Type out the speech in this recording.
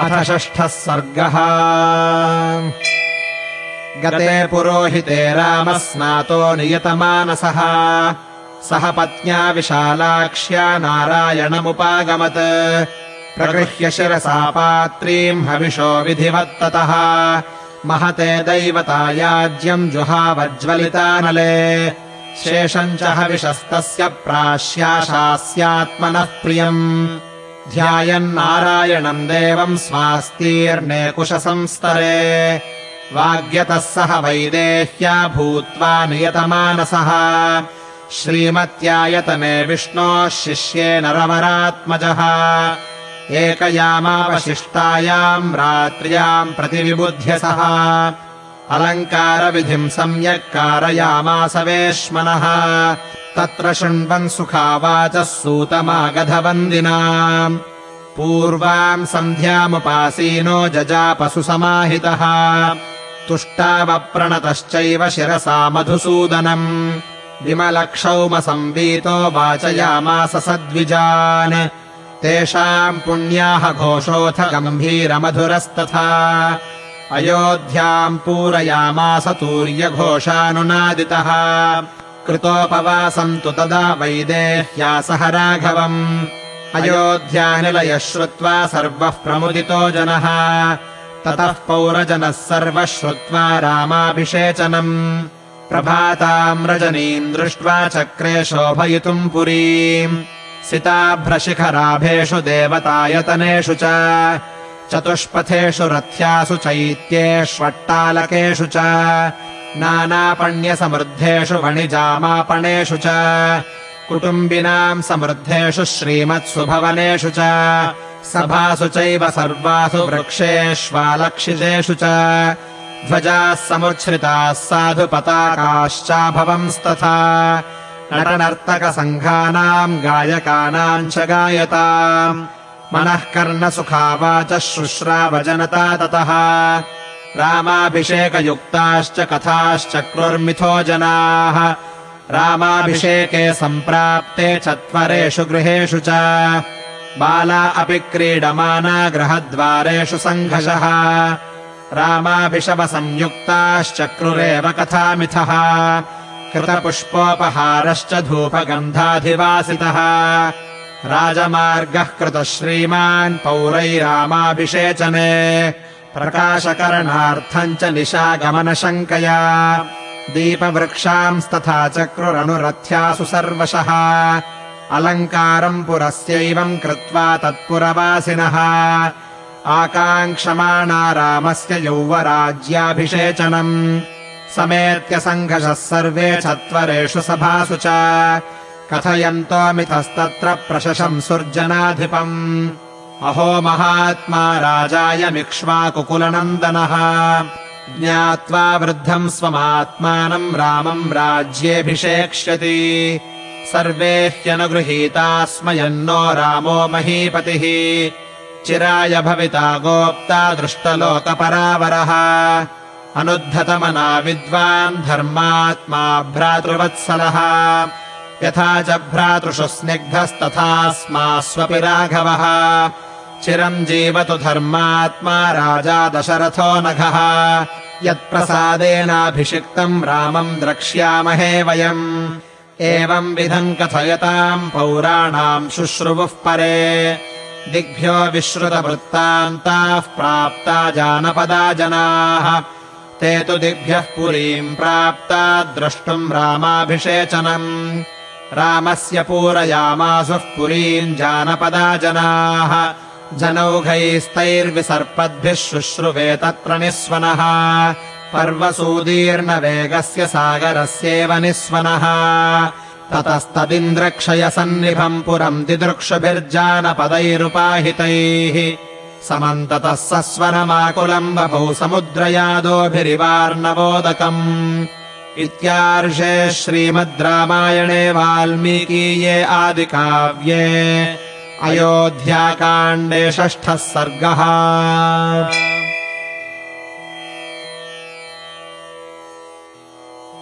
अथ षष्ठः सर्गः। गते पुरोहिते रामः स्नातो नियतमानसः। सह पत्न्या विशालाक्ष्या नारायणमुपागमत्। प्रगृह्य शिरसा पात्रीम् हविषो विधिवत्ततः। महते दैवतायाज्यम् जुहावज्ज्वलितानले शेषम् च हविषस्तस्य प्राश्याशास्यात्मनः प्रियम् ध्यायन्नारायणम् देवम् स्वास्तीर्णे कुशसंस्तरे वाग्यतः सह वैदेह्या भूत्वा नियतमानसः। श्रीमत्यायतने विष्णोः शिष्ये नरवरात्मजः एकयामावशिष्टायाम् रात्र्याम् प्रतिविबुध्य सः अलङ्कारविधिम् सम्यक् कारयामास वेश्मनः। तत्र शृण्वन् सुखावाचः सूतमागधवन्दिना पूर्वाम् सन्ध्यामुपासीनो जजापसु समाहितः तुष्टावप्रणतश्चैव शिरसा मधुसूदनम्। विमलक्षौमसंवीतो वाचयामास सद्विजान्। तेषाम् पुण्याः घोषोऽथ गम्भीरमधुरस्तथा अयोध्याम् पूरयामास तूर्यघोषानुनादितः। कृतोपवासम् तु तदा वैदेह्या सह राघवम्। अयोध्यानिलयः श्रुत्वा सर्वः प्रमुदितो जनः। ततः पौरजनः सर्वः श्रुत्वा रामाभिषेचनम्। प्रभाताम् रजनीम् दृष्ट्वा चक्रे शोभयितुम् पुरीम्। सिताभ्रशिखराभेषु देवतायतनेषु च चतुष्पथेषु रथ्यासु चैत्येष्वट्टालकेषु च नानापण्यसमृद्धेषु वणिजामापणेषु च कुटुम्बिनाम् समृद्धेषु श्रीमत्सु भवनेषु च सभासु चैव सर्वासु वृक्षेष्वालक्षितेषु च ध्वजाः समुच्छ्रिताः साधुपताकाश्चाभवंस्तथा नटनर्तकसङ्घानाम् गायकानाम् च गायताम् मनः कर्णसुखावाचः शुश्रावजनता ततः। रामाभिषेकयुक्ताश्च कथाश्चक्रुर्मिथो जनाः। रामाभिषेके सम्प्राप्ते चत्वरेषु गृहेषु च। बाला अपि क्रीडमाना गृहद्वारेषु सङ्घषः रामाभिषवसंयुक्ताश्चक्रुरेव कथामिथः। कृतपुष्पोपहारश्च धूपगन्धाधिवासितः राजमार्गः कृतः श्रीमान् पौरैरामाभिषेचने प्रकाशकरणार्थम् च निशागमनशङ्कया दीपवृक्षांस्तथा चक्रुरनुरथ्यासु सर्वशः। अलङ्कारम् पुरस्यैवम् कृत्वा तत्पुरवासिनः। आकाङ्क्षमाणा रामस्य यौवराज्याभिषेचनम्। समेत्य सङ्घषः सर्वे चत्वरेषु सभासु च कथयन्तोमितस्तत्र प्रशशंसुर्जनाधिपम् अहो महात्मा राजायमिक्ष्वाकुकुलनन्दनः ज्ञात्वा वृद्धम् स्वमात्मानम् रामम् राज्येऽभिषेक्ष्यति। सर्वे ह्यनुगृहीता स्म रामो महीपतिः। चिराय भविता गोप्ता दृष्टलोकपरावरः। अनुद्धतमना विद्वान् धर्मात्मा भ्रातृवत्सलः यथा च भ्रातृषु स्निग्धस्तथास्मास्वपि राघवः। चिरम् जीवतु धर्मात्मा राजा दशरथो नघः। यत्प्रसादेनाभिषिक्तम् रामम् द्रक्ष्यामहे वयम्। एवम् विधम् कथयताम् पौराणाम् शुश्रुवुः परे। दिग्भ्यो विश्रुतवृत्तान्ताः प्राप्ता जानपदा जनाः। ते तु दिग्भ्यः पुरीम् प्राप्ता द्रष्टुम् रामाभिषेचनम् रामस्य पूरयामासुः पुरीम् जानपदा जनाः। जनौघैस्तैर्विसर्पद्भिः शुश्रुवे तत्र निःस्वनः। पर्वसूदीर्णवेगस्य सागरस्येव निःस्वनः। ततस्तदिन्द्रक्षयसन्निभम् पुरम् दिदृक्षभिर्जानपदैरुपाहितैः। समन्ततः सस्वनमाकुलम् बभौ समुद्रयादोभिरिवार्णवोदकम् इत्यार्षे श्रीमद् रामायणे वाल्मीकीये आदिकाव्ये अयोध्याकाण्डे षष्ठः सर्गः